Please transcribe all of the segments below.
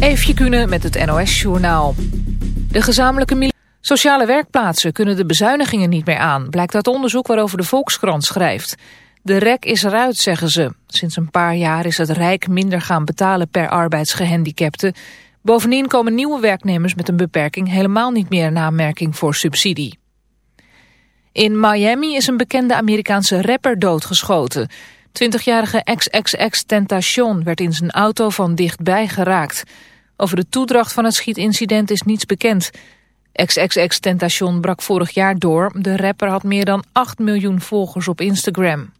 Eefje Kunnen met het NOS-journaal. De gezamenlijke sociale werkplaatsen kunnen de bezuinigingen niet meer aan... blijkt uit onderzoek waarover de Volkskrant schrijft. De rek is eruit, zeggen ze. Sinds een paar jaar is het Rijk minder gaan betalen per arbeidsgehandicapte. Bovendien komen nieuwe werknemers met een beperking... helemaal niet meer in aanmerking voor subsidie. In Miami is een bekende Amerikaanse rapper doodgeschoten... 20-jarige XXX Tentation werd in zijn auto van dichtbij geraakt. Over de toedracht van het schietincident is niets bekend. XXX Tentation brak vorig jaar door. De rapper had meer dan 8 miljoen volgers op Instagram.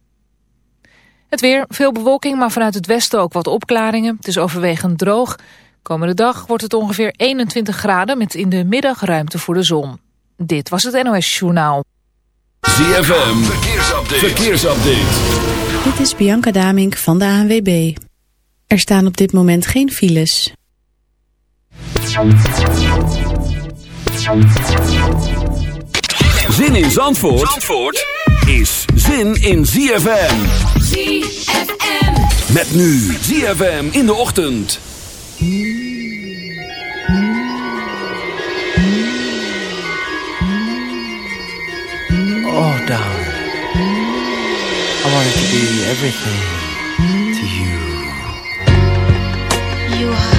Het weer, veel bewolking, maar vanuit het westen ook wat opklaringen. Het is overwegend droog. Komende dag wordt het ongeveer 21 graden met in de middag ruimte voor de zon. Dit was het NOS Journaal. ZFM, verkeersupdate. verkeersupdate. Dit is Bianca Damink van de ANWB. Er staan op dit moment geen files. Zin in Zandvoort, Zandvoort is zin in ZFM. ZFM. Met nu ZFM in de ochtend. Oh, darling. I wanted to be everything to you. You are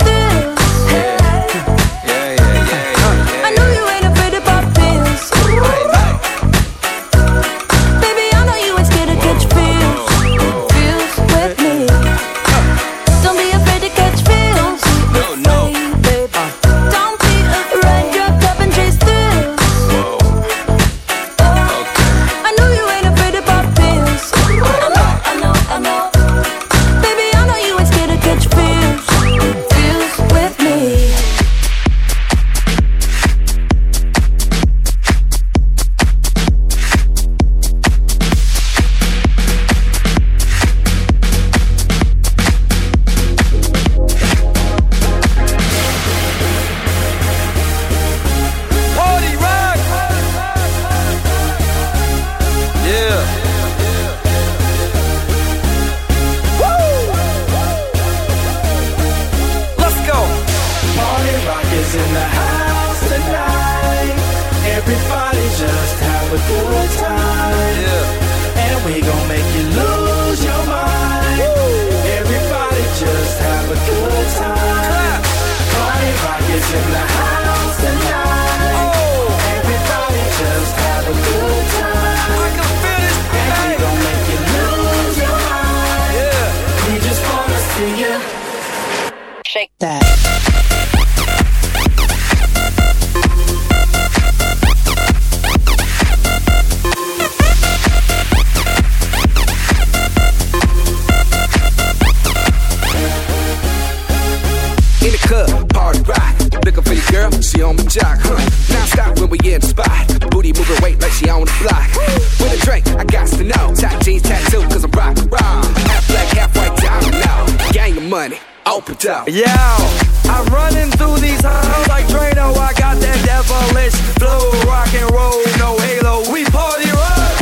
money, open up. Yo, I'm running through these halls like Drano. I got that devilish flow, rock and roll, no halo. We party rock.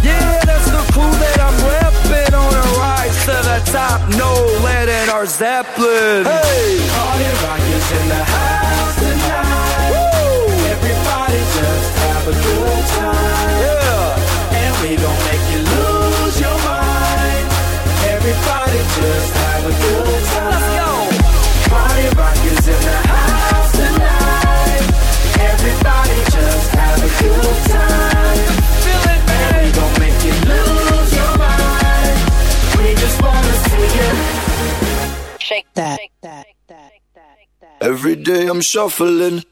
Yeah, that's the crew that I'm repping on a rise to the top. No lead in our Zeppelin. Hey, Party rock is in the house tonight. Everybody just have a good time. yeah. And we gon' make your mind. Everybody just have a good time. Let's go. Party rock is in the house tonight. Everybody just have a good time. Feel it, And we gon' make you lose your mind. We just wanna see you. Shake that. Every day I'm shuffling. Shuffling,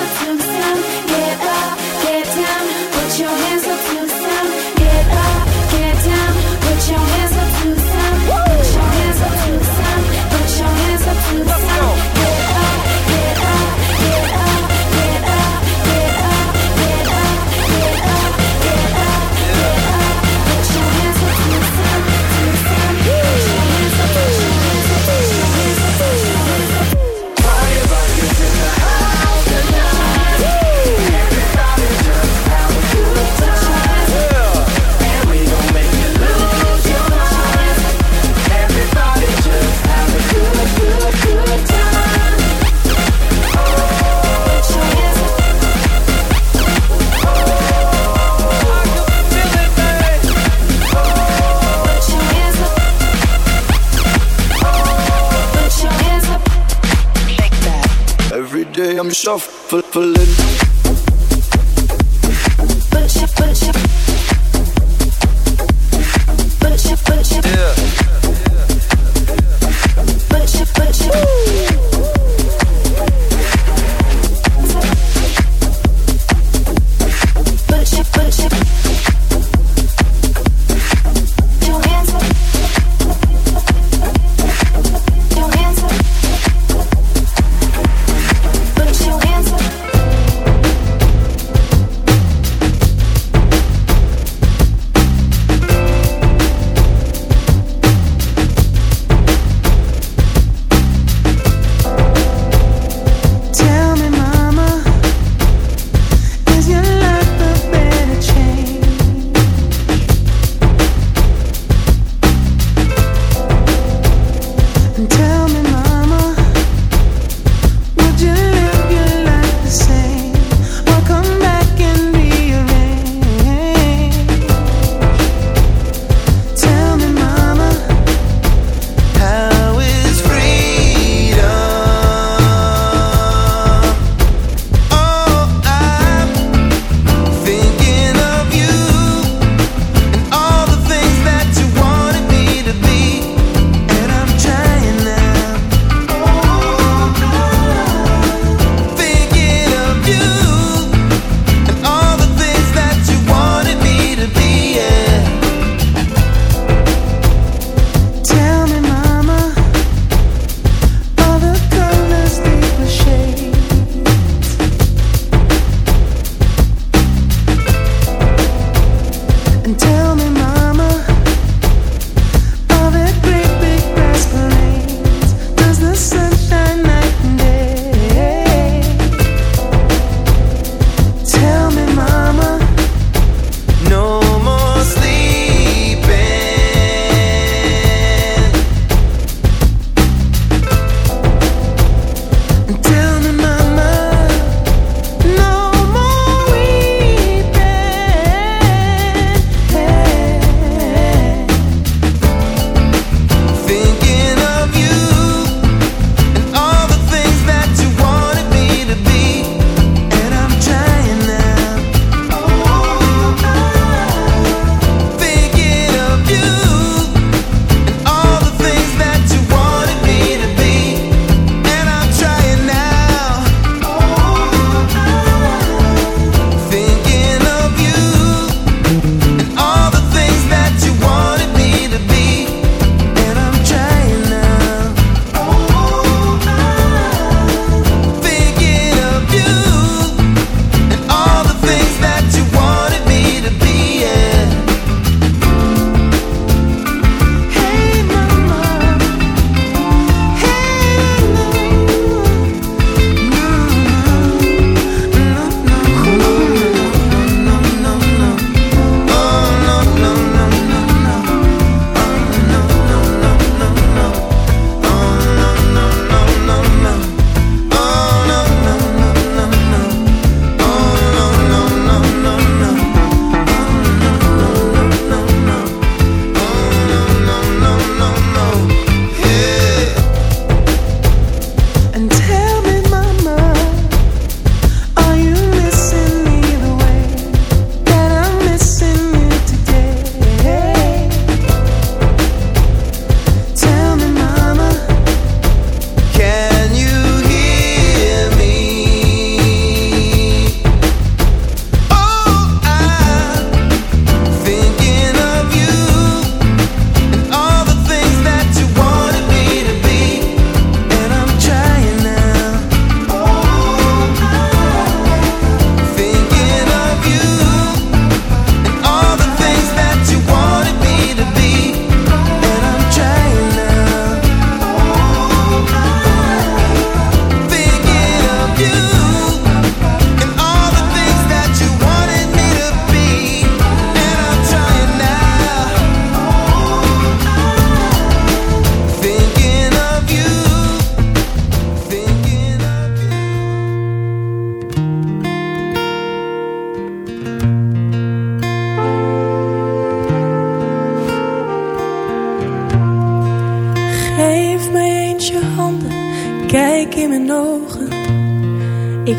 full.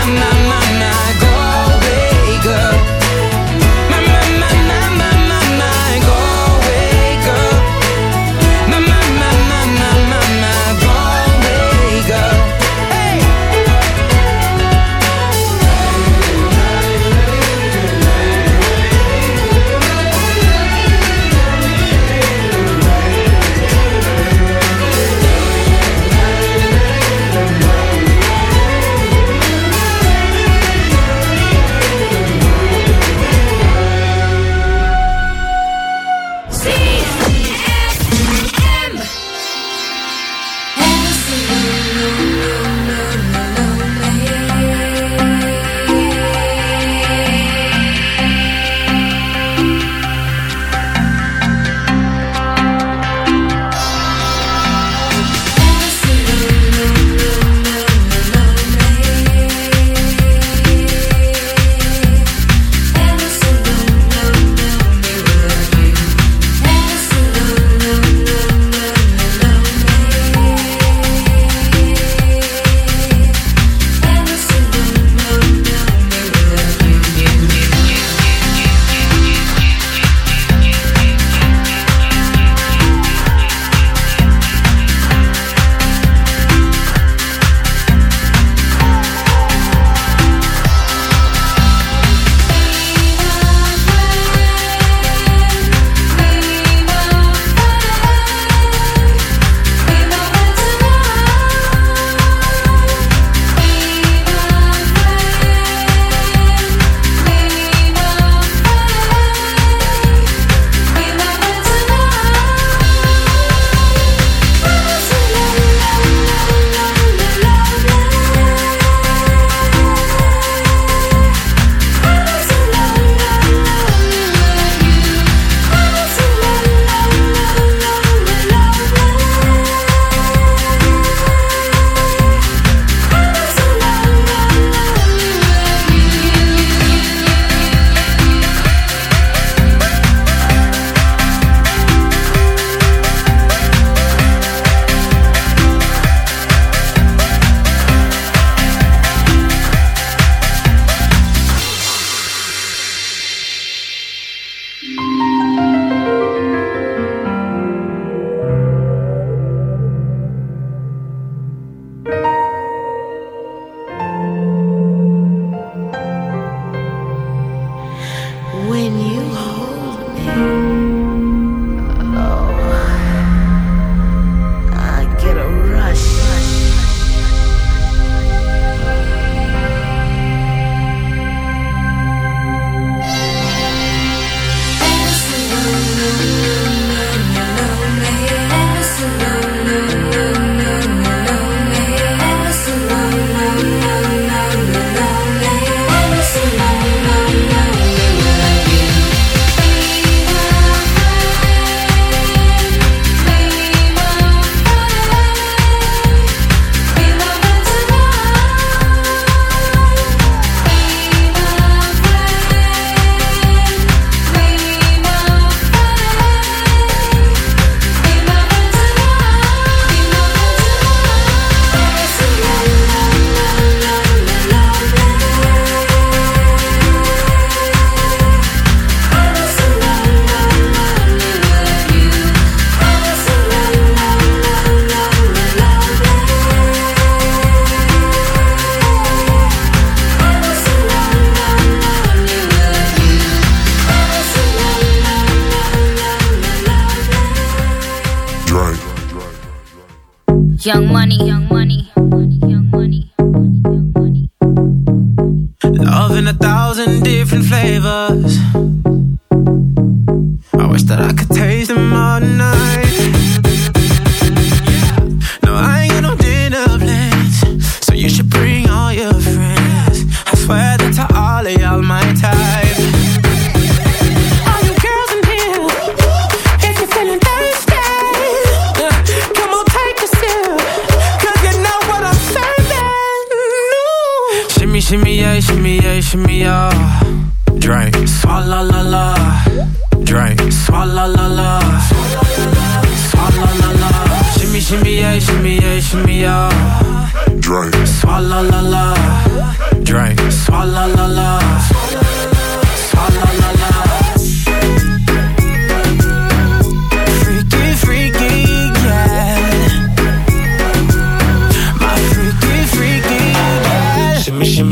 My, my,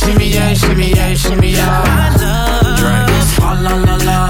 Shimmy, shimmy, yeah, shimmy, yeah, shimmy, yeah. Drink, swalla la la. Drink,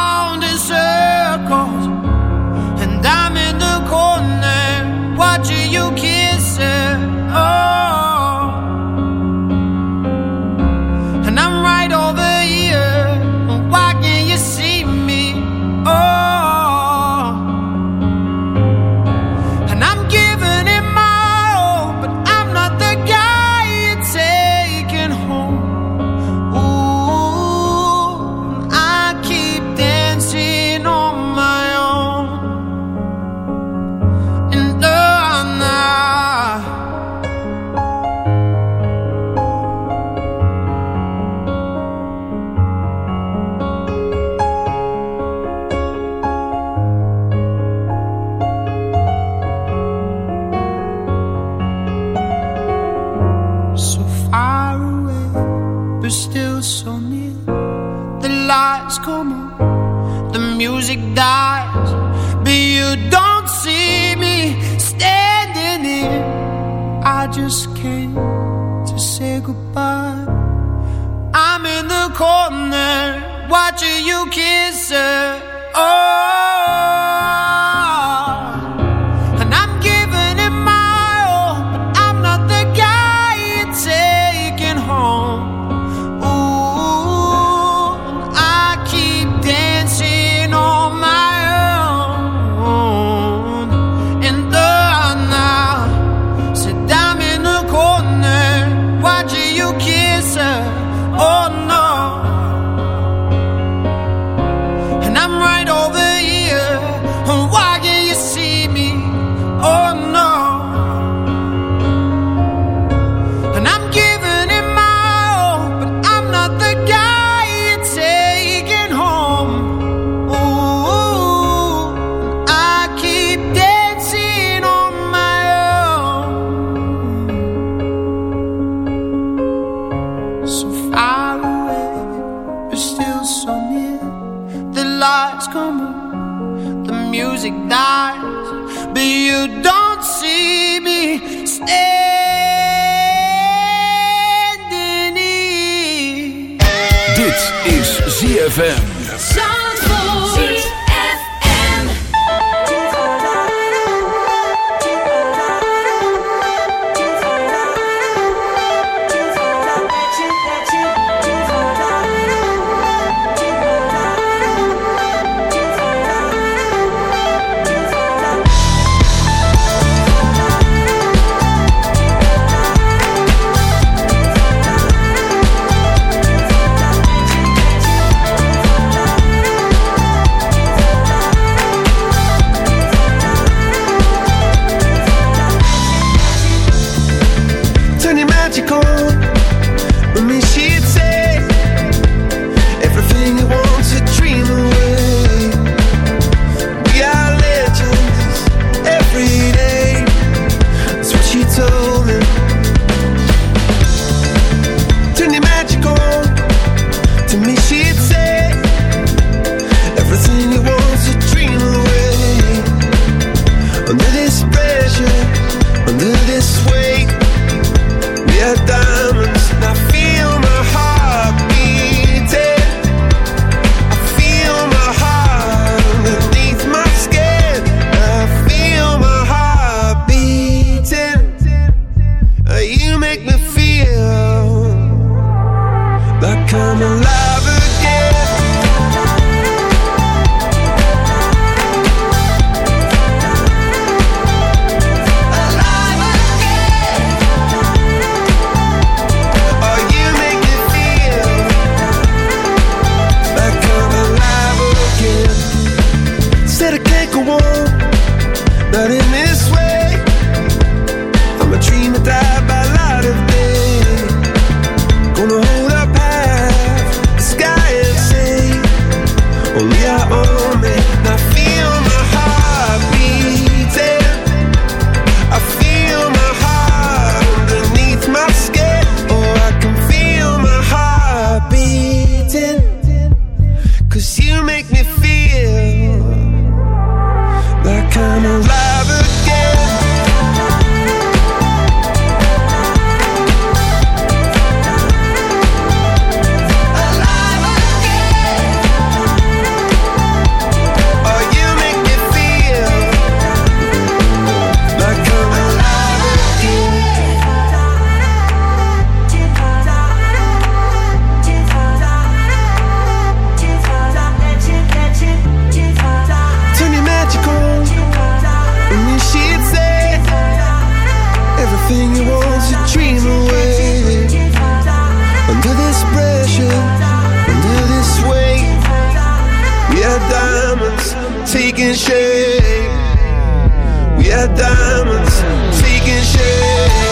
We are diamonds taking shape.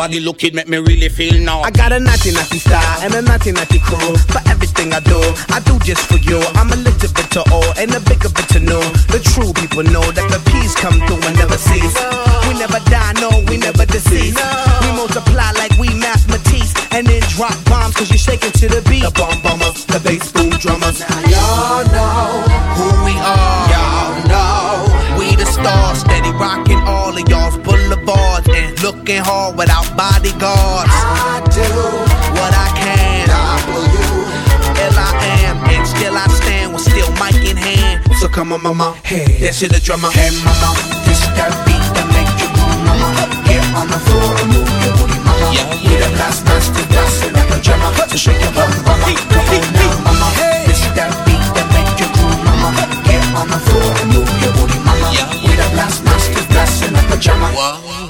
Body looking, make me really feel now. I got a naughty naughty style and a naughty naughty crew. For everything I do, I do just for you. I'm a little bit to all and a bigger bit to know. The true people know that the peace come through and never cease. We never die, no, we never deceive. We multiply like we mathematics and then drop bombs cause you're shaking to the beat. The bomb bombers, the bass boom drummers. Now y'all know who we boulevards looking hard without bodyguards. I do what I can. W L I am, and still I stand with still mic in hand. So come on, mama, hey, this is the drummer. Hey, mama, this that beat that make you move, mama. Get on the floor and move your booty, mama. Yeah, yeah. We the last master dancing like a drummer. So shake your bum, mama. Come on now, mama. This that beat that make you groove, mama. Get on the floor and move your booty, mama. Yeah, We the last master dancing like a drummer. We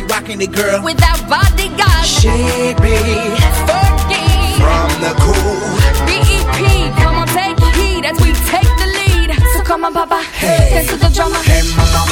pretty girl. With that bodyguard. Shake me Fergie. from the cool. BEP, come on, take heed as we take the lead. So come on, Papa, Hey. dance to the drummer. Hey mama,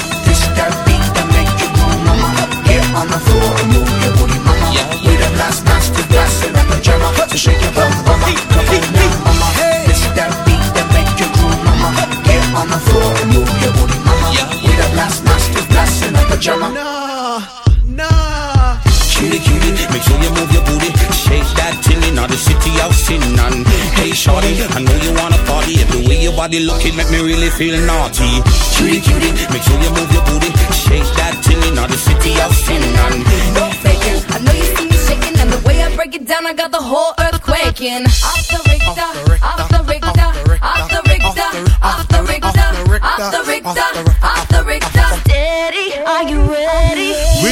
body looking make me really feel naughty. Cutie, cutie, make sure you move your booty. Shake that till in the city of sin. And Don't fake it. I know you see me shaking, and the way I break it down, I got the whole earth quaking. Off the Richter, off the Richter, off the Richter, off the Richter, off the Richter, off the Richter. Steady,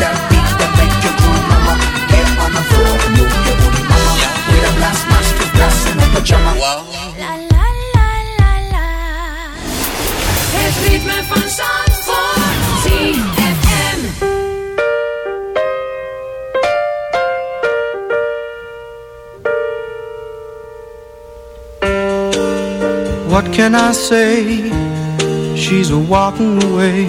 that beat that make you groove, mama. Get on the floor and move your booty, mama. We the last master class in a pajama. Het ritme van Zandvoort. ZFM. What can I say? She's a walking away